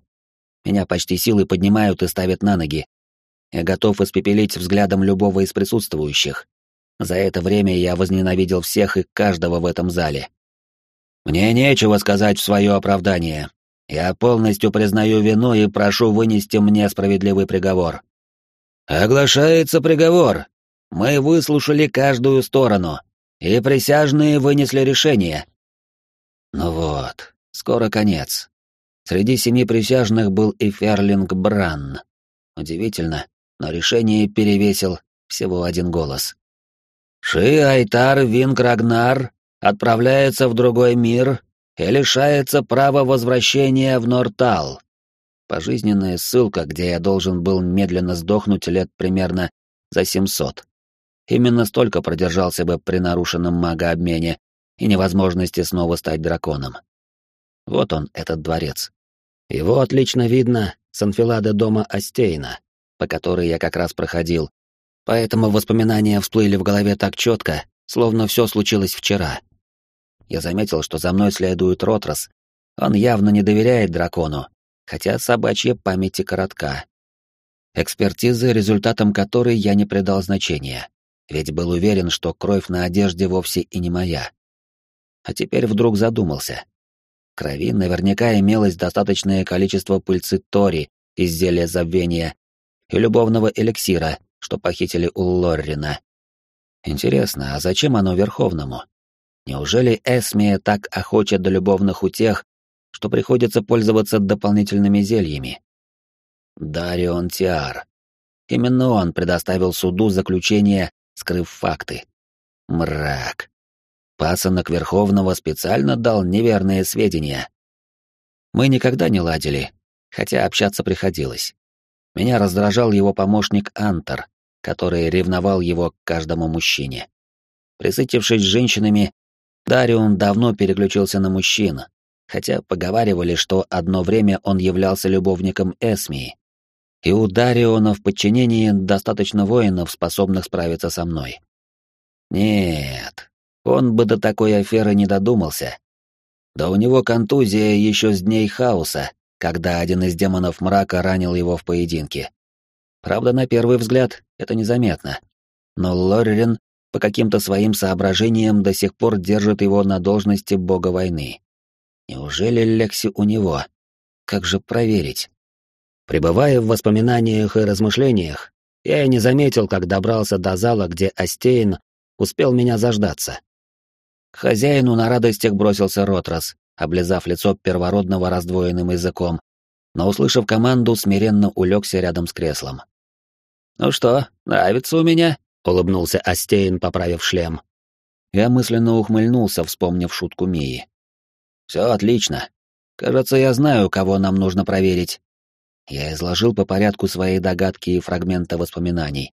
Меня почти силой поднимают и ставят на ноги. Я готов испепелить взглядом любого из присутствующих. За это время я возненавидел всех и каждого в этом зале. Мне нечего сказать в свое оправдание. Я полностью признаю вину и прошу вынести мне справедливый приговор. Оглашается приговор. Мы выслушали каждую сторону, и присяжные вынесли решение. Ну вот, скоро конец. Среди семи присяжных был и Ферлинг Бранн. Удивительно, но решение перевесил всего один голос. Ши Айтар Винг Рагнар отправляется в другой мир и лишается права возвращения в Нортал. Пожизненная ссылка, где я должен был медленно сдохнуть лет примерно за семьсот. Именно столько продержался бы при нарушенном магообмене и невозможности снова стать драконом. Вот он, этот дворец. Его отлично видно с анфилады дома Астейна, по которой я как раз проходил, поэтому воспоминания всплыли в голове так четко, словно все случилось вчера. Я заметил, что за мной следует Ротрос. Он явно не доверяет дракону, хотя собачья памяти коротка. Экспертиза, результатом которой я не придал значения, ведь был уверен, что кровь на одежде вовсе и не моя. А теперь вдруг задумался крови наверняка имелось достаточное количество пыльцы Тори из зелья забвения и любовного эликсира, что похитили у Лоррина. Интересно, а зачем оно Верховному? Неужели Эсмия так охочет до любовных утех, что приходится пользоваться дополнительными зельями? Дарион Тиар. Именно он предоставил суду заключение, скрыв факты. Мрак. Пасынок Верховного специально дал неверные сведения, Мы никогда не ладили, хотя общаться приходилось. Меня раздражал его помощник Антер, который ревновал его к каждому мужчине. Присытившись женщинами, Дарион давно переключился на мужчин, хотя поговаривали, что одно время он являлся любовником Эсмии. И у Дариона в подчинении достаточно воинов, способных справиться со мной. Нет, он бы до такой аферы не додумался. Да у него контузия еще с дней хаоса, когда один из демонов мрака ранил его в поединке. Правда, на первый взгляд это незаметно. Но Лоррин по каким-то своим соображениям до сих пор держит его на должности бога войны. Неужели Лекси у него? Как же проверить? Пребывая в воспоминаниях и размышлениях, я и не заметил, как добрался до зала, где Астейн успел меня заждаться. К хозяину на радостях бросился Ротрас, облизав лицо первородного раздвоенным языком, но, услышав команду, смиренно улегся рядом с креслом. «Ну что, нравится у меня?» — улыбнулся Астейн, поправив шлем. Я мысленно ухмыльнулся, вспомнив шутку Мии. «Все отлично. Кажется, я знаю, кого нам нужно проверить». Я изложил по порядку свои догадки и фрагменты воспоминаний.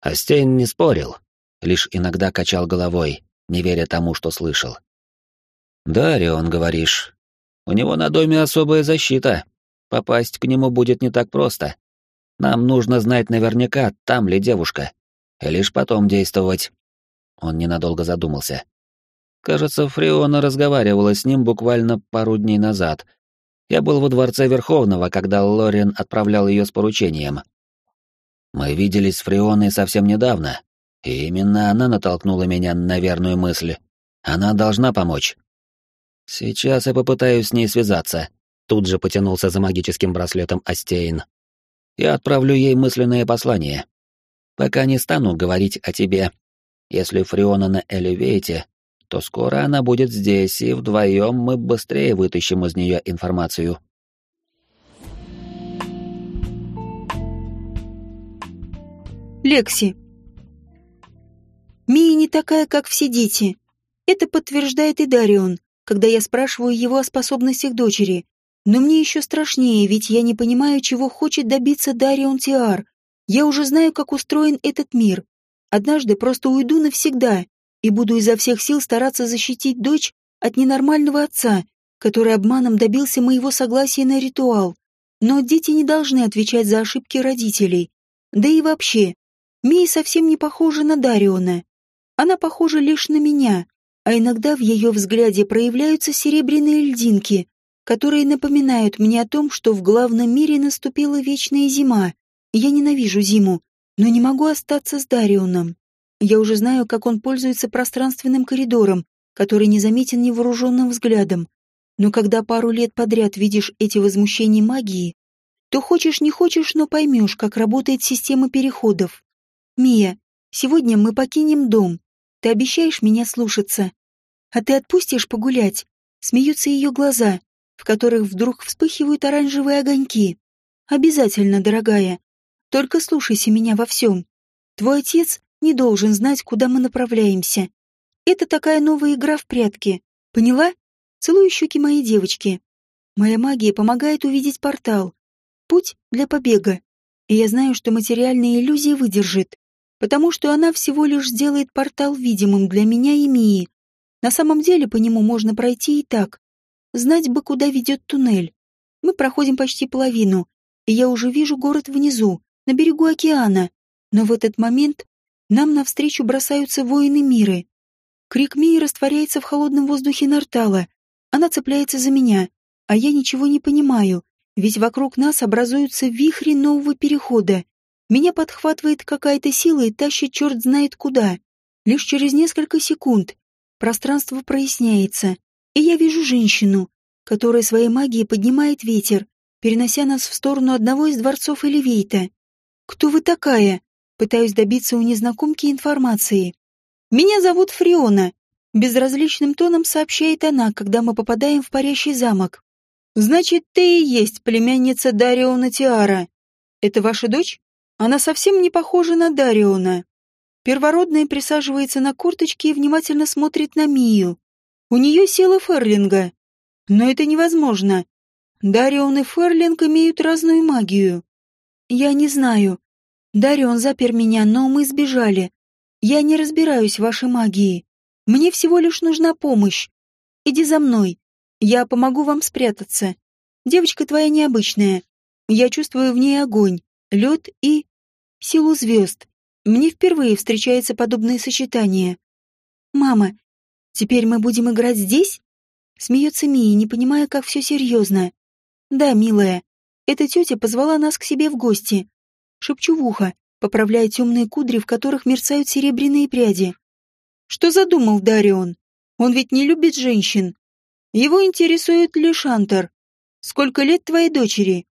Астейн не спорил, лишь иногда качал головой, не веря тому, что слышал. «Дарион, говоришь. У него на доме особая защита. Попасть к нему будет не так просто. Нам нужно знать наверняка, там ли девушка и лишь потом действовать. Он ненадолго задумался. Кажется, Фриона разговаривала с ним буквально пару дней назад. Я был во дворце Верховного, когда Лорен отправлял ее с поручением. Мы виделись с Фрионой совсем недавно, и именно она натолкнула меня на верную мысль. Она должна помочь. Сейчас я попытаюсь с ней связаться. Тут же потянулся за магическим браслетом Астейн. Я отправлю ей мысленное послание. Пока не стану говорить о тебе. Если Фриона на Элевейте, то скоро она будет здесь, и вдвоем мы быстрее вытащим из нее информацию. Лекси. Мия не такая, как все дети. Это подтверждает и Дарион, когда я спрашиваю его о способностях дочери. Но мне еще страшнее, ведь я не понимаю, чего хочет добиться Дарион Тиар, я уже знаю, как устроен этот мир. Однажды просто уйду навсегда и буду изо всех сил стараться защитить дочь от ненормального отца, который обманом добился моего согласия на ритуал. Но дети не должны отвечать за ошибки родителей. Да и вообще, Мия совсем не похожа на Дариона. Она похожа лишь на меня, а иногда в ее взгляде проявляются серебряные льдинки, которые напоминают мне о том, что в главном мире наступила вечная зима, я ненавижу зиму, но не могу остаться с Дарионом. Я уже знаю, как он пользуется пространственным коридором, который не заметен невооруженным взглядом. Но когда пару лет подряд видишь эти возмущения магии, то хочешь не хочешь, но поймешь, как работает система переходов. Мия, сегодня мы покинем дом. Ты обещаешь меня слушаться? А ты отпустишь погулять? Смеются ее глаза, в которых вдруг вспыхивают оранжевые огоньки. Обязательно, дорогая. Только слушайся меня во всем. Твой отец не должен знать, куда мы направляемся. Это такая новая игра в прятки. Поняла? Целую щеки моей девочки. Моя магия помогает увидеть портал. Путь для побега. И я знаю, что материальная иллюзия выдержит, потому что она всего лишь сделает портал видимым для меня и Мии. На самом деле по нему можно пройти и так. Знать бы, куда ведет туннель. Мы проходим почти половину, и я уже вижу город внизу, на берегу океана. Но в этот момент нам навстречу бросаются воины мира. Крик Мии растворяется в холодном воздухе Нартала. Она цепляется за меня, а я ничего не понимаю, ведь вокруг нас образуются вихри нового перехода. Меня подхватывает какая-то сила и тащит черт знает куда. Лишь через несколько секунд пространство проясняется, и я вижу женщину, которая своей магией поднимает ветер, перенося нас в сторону одного из дворцов Элевейта. «Кто вы такая?» Пытаюсь добиться у незнакомки информации. «Меня зовут Фриона», — безразличным тоном сообщает она, когда мы попадаем в парящий замок. «Значит, ты и есть племянница Дариона Тиара. Это ваша дочь? Она совсем не похожа на Дариона». Первородная присаживается на корточки и внимательно смотрит на Мию. У нее сила Ферлинга. Но это невозможно. Дарион и Ферлинг имеют разную магию. Я не знаю. Дарион запер меня, но мы сбежали. Я не разбираюсь в вашей магии. Мне всего лишь нужна помощь. Иди за мной. Я помогу вам спрятаться. Девочка твоя необычная. Я чувствую в ней огонь, лед и... силу звезд. Мне впервые встречается подобное сочетание. Мама, теперь мы будем играть здесь? Смеется Мия, не понимая, как все серьезно. Да, милая, эта тетя позвала нас к себе в гости. Шепчу в ухо, поправляя темные кудри, в которых мерцают серебряные пряди. Что задумал Дарион? Он ведь не любит женщин. Его интересует лишь Антер. Сколько лет твоей дочери?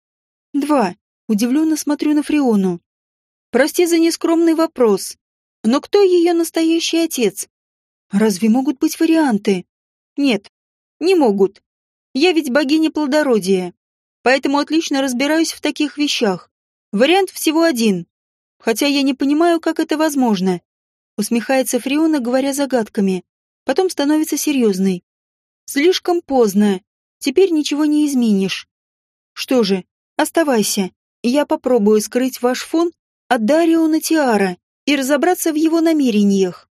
Два. Удивленно смотрю на Фриону. Прости за нескромный вопрос. Но кто ее настоящий отец? Разве могут быть варианты? Нет, не могут. Я ведь богиня плодородия. Поэтому отлично разбираюсь в таких вещах. Вариант всего один. Хотя я не понимаю, как это возможно. Усмехается Фриона, говоря загадками. Потом становится серьезной. Слишком поздно. Теперь ничего не изменишь. Что же, оставайся. Я попробую скрыть ваш фон от Дариона Тиара и разобраться в его намерениях.